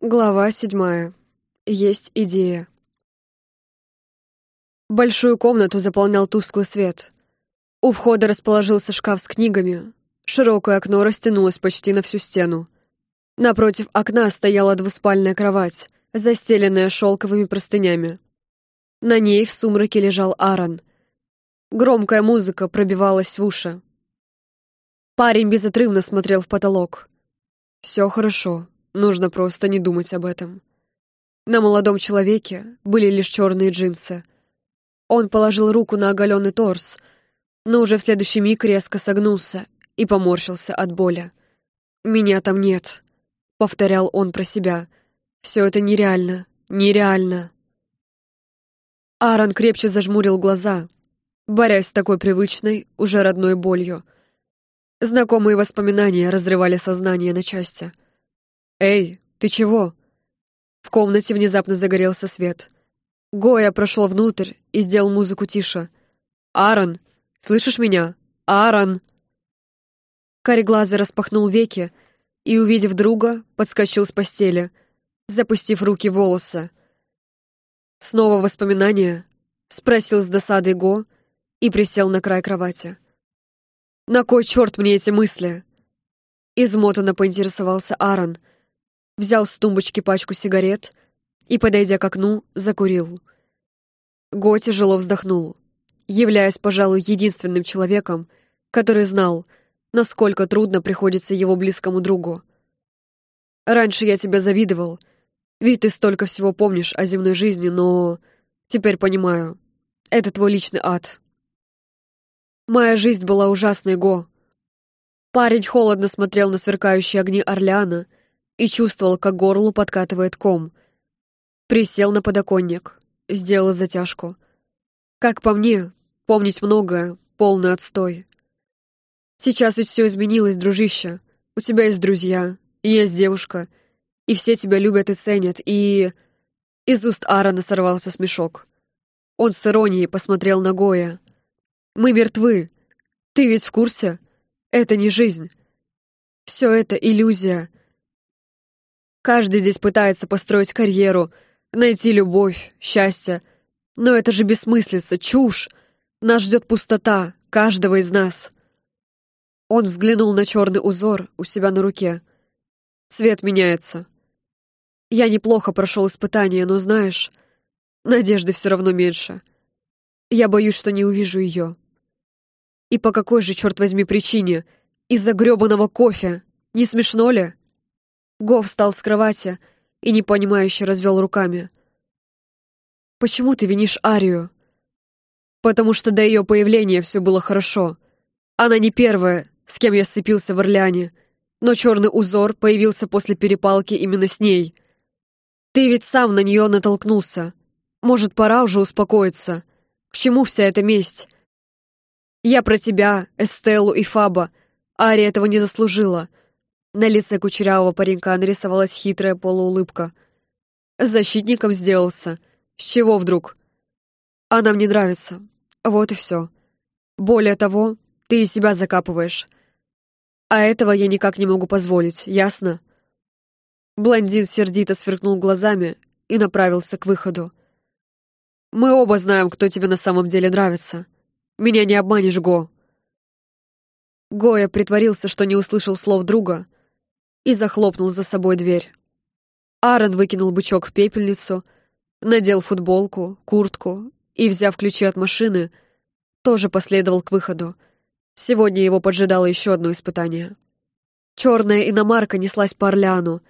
Глава седьмая. Есть идея. Большую комнату заполнял тусклый свет. У входа расположился шкаф с книгами. Широкое окно растянулось почти на всю стену. Напротив окна стояла двуспальная кровать, застеленная шелковыми простынями. На ней в сумраке лежал Аарон. Громкая музыка пробивалась в уши. Парень безотрывно смотрел в потолок. Все хорошо. Нужно просто не думать об этом. На молодом человеке были лишь черные джинсы. Он положил руку на оголенный торс, но уже в следующий миг резко согнулся и поморщился от боли. «Меня там нет», — повторял он про себя. «Все это нереально, нереально». Аарон крепче зажмурил глаза, борясь с такой привычной, уже родной болью. Знакомые воспоминания разрывали сознание на части — «Эй, ты чего?» В комнате внезапно загорелся свет. Гоя прошел внутрь и сделал музыку тише. «Аарон, слышишь меня? Аарон!» Кареглазый распахнул веки и, увидев друга, подскочил с постели, запустив руки в волосы. «Снова воспоминания?» — спросил с досадой Го и присел на край кровати. «На кой черт мне эти мысли?» Измотанно поинтересовался Аарон — взял с тумбочки пачку сигарет и, подойдя к окну, закурил. Го тяжело вздохнул, являясь, пожалуй, единственным человеком, который знал, насколько трудно приходится его близкому другу. «Раньше я тебя завидовал, ведь ты столько всего помнишь о земной жизни, но теперь понимаю, это твой личный ад. Моя жизнь была ужасной, Го». Парень холодно смотрел на сверкающие огни Орлеана — и чувствовал, как горлу подкатывает ком. Присел на подоконник, сделал затяжку. Как по мне, помнить многое, полный отстой. Сейчас ведь все изменилось, дружище. У тебя есть друзья, есть девушка, и все тебя любят и ценят, и... Из уст Аарона сорвался смешок. Он с иронией посмотрел на Гоя. «Мы мертвы. Ты ведь в курсе? Это не жизнь. Все это иллюзия. Каждый здесь пытается построить карьеру, найти любовь, счастье. Но это же бессмыслица, чушь. Нас ждет пустота, каждого из нас. Он взглянул на черный узор у себя на руке. Цвет меняется. Я неплохо прошел испытание, но знаешь, надежды все равно меньше. Я боюсь, что не увижу ее. И по какой же, черт возьми, причине? Из-за гребаного кофе. Не смешно ли? Го встал с кровати и непонимающе развел руками. «Почему ты винишь Арию?» «Потому что до ее появления все было хорошо. Она не первая, с кем я сцепился в Орлеане, но черный узор появился после перепалки именно с ней. Ты ведь сам на нее натолкнулся. Может, пора уже успокоиться? К чему вся эта месть? Я про тебя, Эстеллу и Фаба. Ария этого не заслужила. На лице кучерявого паренька нарисовалась хитрая полуулыбка. Защитником сделался. С чего вдруг? Она мне нравится. Вот и все. Более того, ты и себя закапываешь. А этого я никак не могу позволить, ясно? Блондин сердито сверкнул глазами и направился к выходу. «Мы оба знаем, кто тебе на самом деле нравится. Меня не обманешь, Го». Гоя притворился, что не услышал слов друга, и захлопнул за собой дверь. Аарон выкинул бычок в пепельницу, надел футболку, куртку и, взяв ключи от машины, тоже последовал к выходу. Сегодня его поджидало еще одно испытание. Черная иномарка неслась по Орлеану,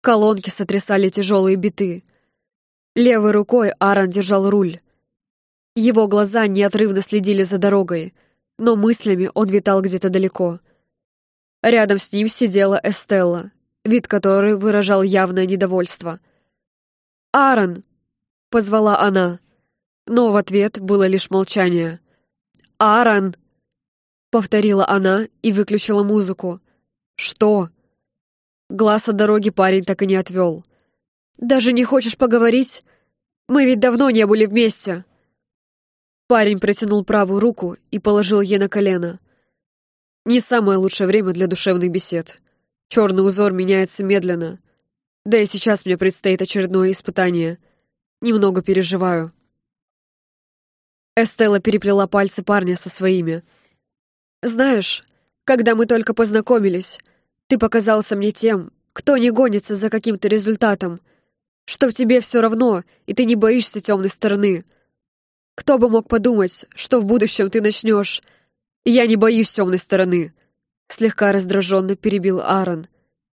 колонки сотрясали тяжелые биты. Левой рукой Аарон держал руль. Его глаза неотрывно следили за дорогой, но мыслями он витал где-то далеко — Рядом с ним сидела Эстелла, вид которой выражал явное недовольство. «Аарон!» — позвала она, но в ответ было лишь молчание. «Аарон!» — повторила она и выключила музыку. «Что?» Глаз от дороги парень так и не отвел. «Даже не хочешь поговорить? Мы ведь давно не были вместе!» Парень протянул правую руку и положил ей на колено. Не самое лучшее время для душевных бесед. Черный узор меняется медленно. Да и сейчас мне предстоит очередное испытание. Немного переживаю. Эстелла переплела пальцы парня со своими. «Знаешь, когда мы только познакомились, ты показался мне тем, кто не гонится за каким-то результатом, что в тебе все равно, и ты не боишься темной стороны. Кто бы мог подумать, что в будущем ты начнешь. Я не боюсь темной стороны. Слегка раздраженно перебил Аарон.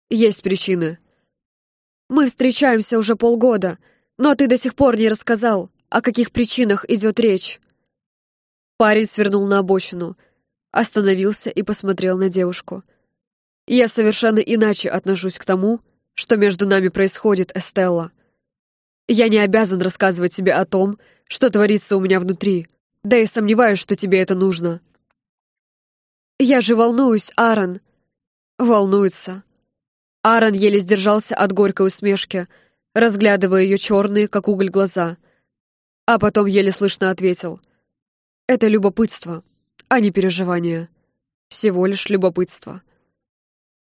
Есть причины. Мы встречаемся уже полгода, но ты до сих пор не рассказал, о каких причинах идет речь. Парень свернул на обочину, остановился и посмотрел на девушку. Я совершенно иначе отношусь к тому, что между нами происходит, Эстелла. Я не обязан рассказывать тебе о том, что творится у меня внутри, да и сомневаюсь, что тебе это нужно. Я же волнуюсь, Аарон. Волнуется. Аарон еле сдержался от горькой усмешки, разглядывая ее черные, как уголь, глаза. А потом еле слышно ответил. «Это любопытство, а не переживание. Всего лишь любопытство».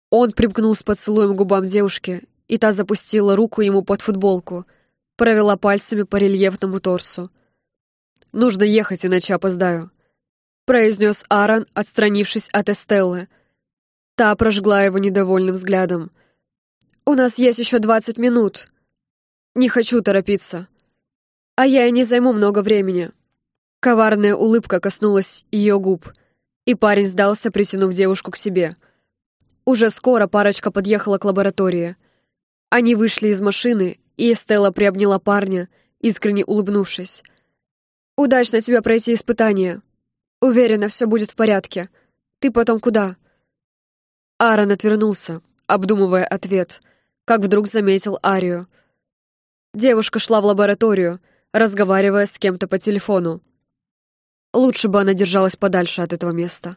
Он примкнул с поцелуем губам девушки, и та запустила руку ему под футболку, провела пальцами по рельефному торсу. «Нужно ехать, иначе опоздаю», — произнес Аарон, отстранившись от Эстеллы. Та прожгла его недовольным взглядом. «У нас есть еще двадцать минут. Не хочу торопиться. А я и не займу много времени». Коварная улыбка коснулась ее губ, и парень сдался, притянув девушку к себе. Уже скоро парочка подъехала к лаборатории. Они вышли из машины, и Стелла приобняла парня, искренне улыбнувшись. «Удачно тебе пройти испытание. Уверена, все будет в порядке. Ты потом куда?» Аарон отвернулся, обдумывая ответ, как вдруг заметил Арию. Девушка шла в лабораторию, разговаривая с кем-то по телефону. Лучше бы она держалась подальше от этого места.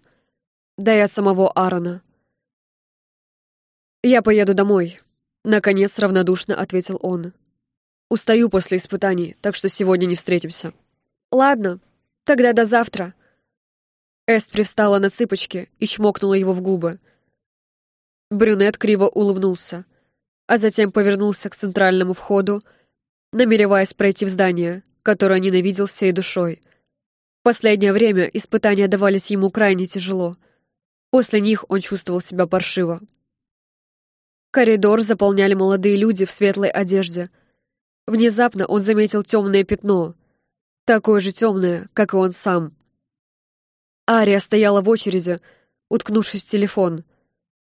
Да и от самого Аарона. «Я поеду домой», — наконец равнодушно ответил он. «Устаю после испытаний, так что сегодня не встретимся». «Ладно, тогда до завтра». Эст привстала на цыпочки и чмокнула его в губы. Брюнет криво улыбнулся, а затем повернулся к центральному входу, намереваясь пройти в здание, которое ненавидел всей душой. В последнее время испытания давались ему крайне тяжело. После них он чувствовал себя паршиво. Коридор заполняли молодые люди в светлой одежде. Внезапно он заметил темное пятно, такое же темное, как и он сам. Ария стояла в очереди, уткнувшись в телефон.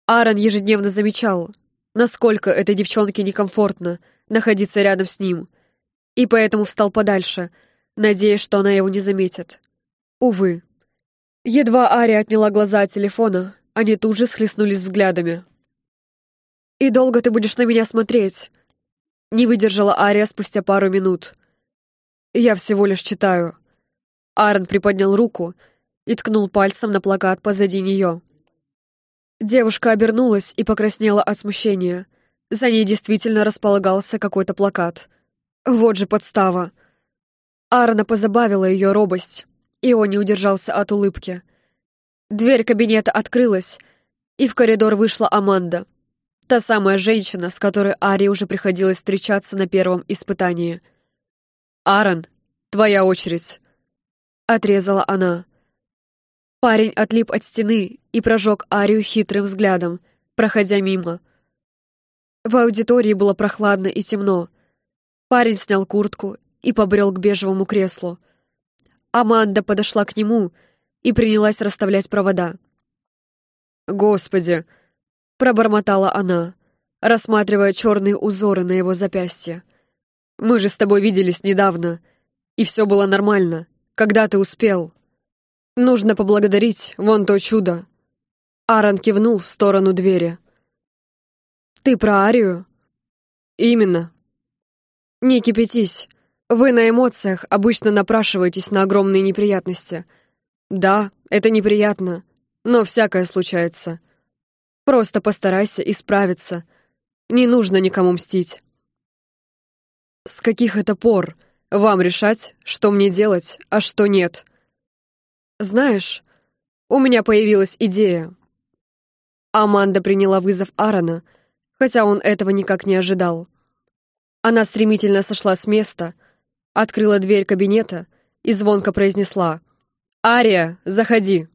Аарон ежедневно замечал, насколько этой девчонке некомфортно находиться рядом с ним, и поэтому встал подальше, надеясь, что она его не заметит. Увы. Едва Ария отняла глаза от телефона, они тут же схлестнулись взглядами. «И долго ты будешь на меня смотреть?» Не выдержала Ария спустя пару минут. «Я всего лишь читаю». Аарон приподнял руку и ткнул пальцем на плакат позади нее. Девушка обернулась и покраснела от смущения. За ней действительно располагался какой-то плакат. Вот же подстава. Аарона позабавила ее робость, и он не удержался от улыбки. Дверь кабинета открылась, и в коридор вышла Аманда — Та самая женщина, с которой Ари уже приходилось встречаться на первом испытании. «Аарон, твоя очередь!» Отрезала она. Парень отлип от стены и прожег Арию хитрым взглядом, проходя мимо. В аудитории было прохладно и темно. Парень снял куртку и побрел к бежевому креслу. Аманда подошла к нему и принялась расставлять провода. «Господи!» Пробормотала она, рассматривая черные узоры на его запястье. «Мы же с тобой виделись недавно, и все было нормально. Когда ты успел?» «Нужно поблагодарить вон то чудо». Аарон кивнул в сторону двери. «Ты про Арию?» «Именно». «Не кипятись. Вы на эмоциях обычно напрашиваетесь на огромные неприятности. Да, это неприятно, но всякое случается. Просто постарайся исправиться. Не нужно никому мстить. С каких это пор вам решать, что мне делать, а что нет? Знаешь, у меня появилась идея. Аманда приняла вызов Аарона, хотя он этого никак не ожидал. Она стремительно сошла с места, открыла дверь кабинета и звонко произнесла «Ария, заходи!»